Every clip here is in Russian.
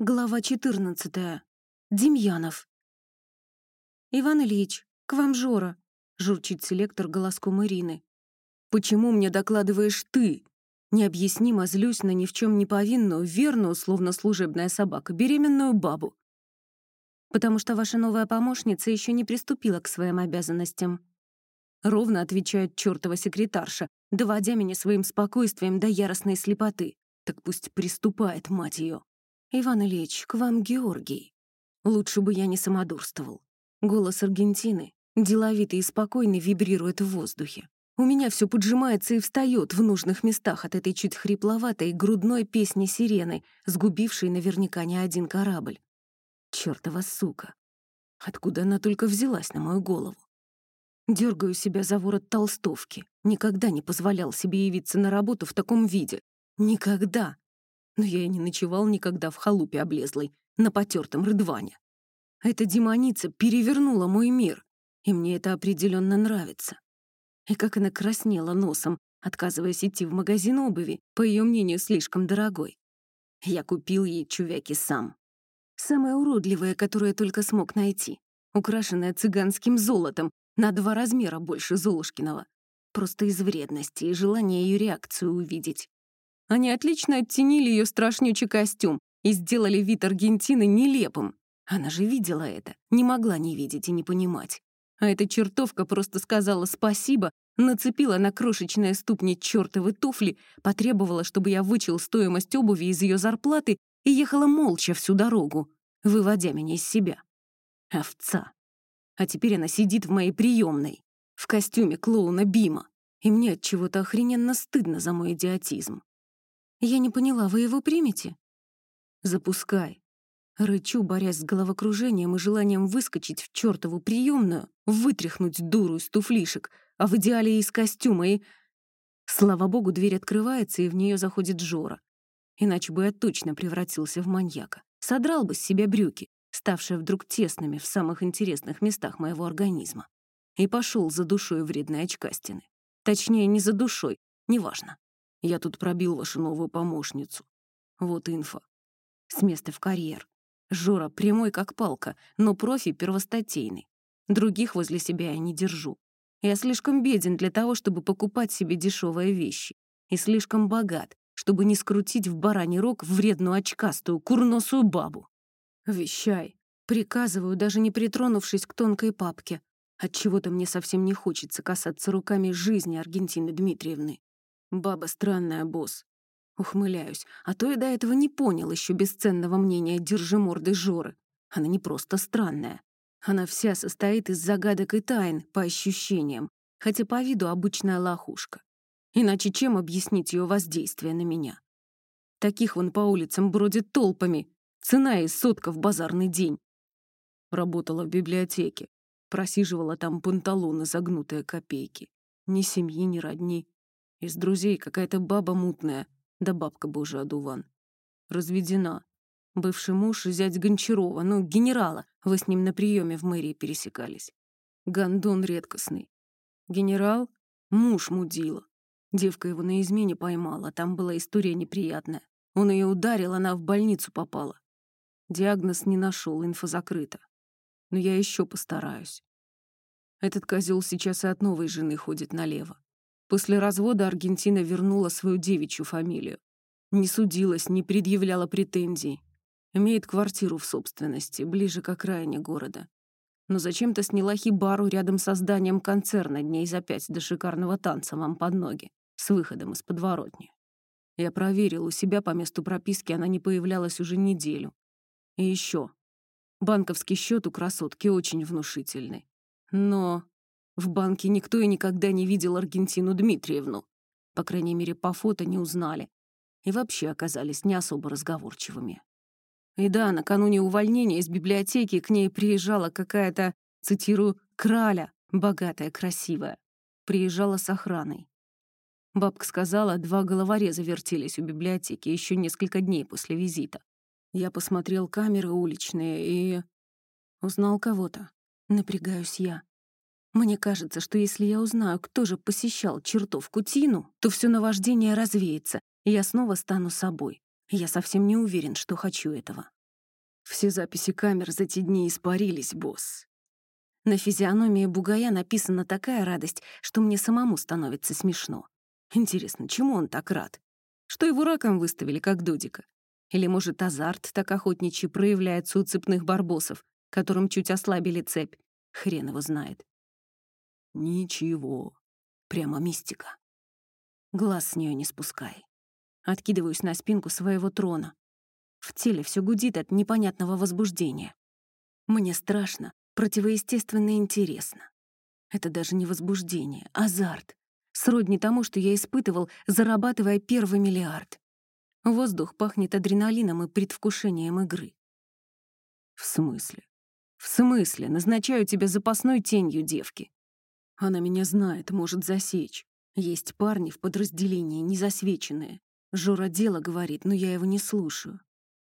Глава 14. Демьянов. «Иван Ильич, к вам Жора», — журчит селектор голоском Ирины. «Почему мне докладываешь ты?» Необъяснимо злюсь на ни в чем не повинную, верную, словно служебная собака, беременную бабу. «Потому что ваша новая помощница еще не приступила к своим обязанностям», Ровно отвечает чертова секретарша, доводя меня своим спокойствием до яростной слепоты. Так пусть приступает, мать ее. «Иван Ильич, к вам Георгий». Лучше бы я не самодурствовал. Голос Аргентины, деловитый и спокойный, вибрирует в воздухе. У меня все поджимается и встает в нужных местах от этой чуть хрипловатой грудной песни сирены, сгубившей наверняка не один корабль. Чёртова сука! Откуда она только взялась на мою голову? Дергаю себя за ворот толстовки. Никогда не позволял себе явиться на работу в таком виде. Никогда! Но я и не ночевал никогда в халупе облезлой, на потертом рыдване. Эта демоница перевернула мой мир, и мне это определенно нравится. И как она краснела носом, отказываясь идти в магазин обуви, по ее мнению, слишком дорогой. Я купил ей чувяки сам. Самое уродливое, которое только смог найти, украшенное цыганским золотом, на два размера больше Золушкиного. Просто из вредности и желания ее реакцию увидеть. Они отлично оттенили ее страшнючий костюм и сделали вид Аргентины нелепым. Она же видела это, не могла не видеть и не понимать. А эта чертовка просто сказала спасибо, нацепила на крошечные ступни чертовы туфли, потребовала, чтобы я вычел стоимость обуви из ее зарплаты и ехала молча всю дорогу, выводя меня из себя. Овца. А теперь она сидит в моей приемной, в костюме клоуна Бима, и мне от чего-то охрененно стыдно за мой идиотизм. Я не поняла, вы его примете? Запускай. Рычу, борясь с головокружением и желанием выскочить в чертову приемную, вытряхнуть дуру из туфлишек, а в идеале из костюма и... Слава богу, дверь открывается, и в нее заходит Жора. Иначе бы я точно превратился в маньяка. Содрал бы с себя брюки, ставшие вдруг тесными в самых интересных местах моего организма. И пошел за душой вредной очкастины. Точнее, не за душой, неважно. Я тут пробил вашу новую помощницу. Вот инфа. С места в карьер. Жора прямой как палка, но профи первостатейный. Других возле себя я не держу. Я слишком беден для того, чтобы покупать себе дешевые вещи. И слишком богат, чтобы не скрутить в бараний рог вредную очкастую курносую бабу. Вещай. Приказываю, даже не притронувшись к тонкой папке. Отчего-то мне совсем не хочется касаться руками жизни Аргентины Дмитриевны. Баба странная, босс. Ухмыляюсь, а то я до этого не понял еще бесценного мнения держиморды Жоры. Она не просто странная. Она вся состоит из загадок и тайн, по ощущениям, хотя по виду обычная лохушка. Иначе чем объяснить ее воздействие на меня? Таких вон по улицам бродит толпами. Цена и сотка в базарный день. Работала в библиотеке. Просиживала там панталоны, загнутые копейки. Ни семьи, ни родни. Из друзей какая-то баба мутная, да бабка божий одуван. Разведена. Бывший муж зять Гончарова, ну, генерала. Вы с ним на приеме в мэрии пересекались. Гондон редкостный. Генерал — муж мудила. Девка его на измене поймала, там была история неприятная. Он ее ударил, она в больницу попала. Диагноз не нашел, инфа закрыта. Но я еще постараюсь. Этот козел сейчас и от новой жены ходит налево. После развода Аргентина вернула свою девичью фамилию. Не судилась, не предъявляла претензий. Имеет квартиру в собственности, ближе к окраине города. Но зачем-то сняла хибару рядом со зданием концерна дней за пять до шикарного танца вам под ноги, с выходом из подворотни. Я проверил, у себя по месту прописки она не появлялась уже неделю. И еще. Банковский счет у красотки очень внушительный. Но в банке никто и никогда не видел Аргентину Дмитриевну. По крайней мере, по фото не узнали. И вообще оказались не особо разговорчивыми. И да, накануне увольнения из библиотеки к ней приезжала какая-то, цитирую, «краля», богатая, красивая. Приезжала с охраной. Бабка сказала, два головореза вертелись у библиотеки еще несколько дней после визита. Я посмотрел камеры уличные и... Узнал кого-то. Напрягаюсь я. Мне кажется, что если я узнаю, кто же посещал чертовку Тину, то все наваждение развеется, и я снова стану собой. Я совсем не уверен, что хочу этого. Все записи камер за те дни испарились, босс. На физиономии бугая написана такая радость, что мне самому становится смешно. Интересно, чему он так рад? Что его раком выставили, как Додика? Или, может, азарт так охотничий проявляется у цепных барбосов, которым чуть ослабили цепь? Хрен его знает. Ничего. Прямо мистика. Глаз с нее не спускай. Откидываюсь на спинку своего трона. В теле все гудит от непонятного возбуждения. Мне страшно, противоестественно интересно. Это даже не возбуждение, азарт. Сродни тому, что я испытывал, зарабатывая первый миллиард. Воздух пахнет адреналином и предвкушением игры. В смысле? В смысле? Назначаю тебя запасной тенью девки. Она меня знает, может засечь. Есть парни в подразделении, незасвеченные. Жора дело говорит, но я его не слушаю.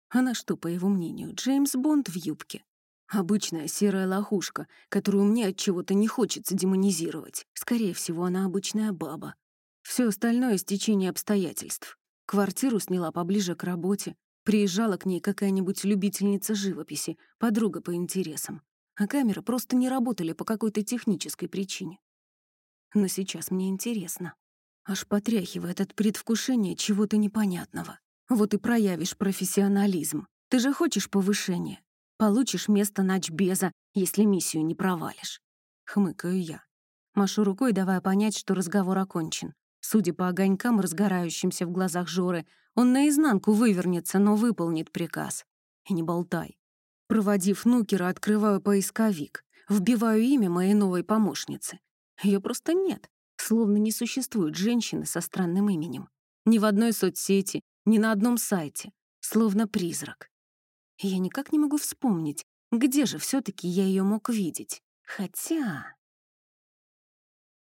Она что, по его мнению, Джеймс Бонд в юбке? Обычная серая лохушка, которую мне от чего-то не хочется демонизировать. Скорее всего, она обычная баба. Все остальное — стечение обстоятельств. Квартиру сняла поближе к работе. Приезжала к ней какая-нибудь любительница живописи, подруга по интересам. А камеры просто не работали по какой-то технической причине. Но сейчас мне интересно. Аж потряхивает от предвкушения чего-то непонятного. Вот и проявишь профессионализм. Ты же хочешь повышения. Получишь место начбеза, если миссию не провалишь. Хмыкаю я. Машу рукой, давая понять, что разговор окончен. Судя по огонькам, разгорающимся в глазах Жоры, он наизнанку вывернется, но выполнит приказ. И не болтай. Проводив нукера, открываю поисковик. Вбиваю имя моей новой помощницы. Ее просто нет. Словно не существует женщины со странным именем. Ни в одной соцсети, ни на одном сайте. Словно призрак. Я никак не могу вспомнить, где же все таки я ее мог видеть. Хотя...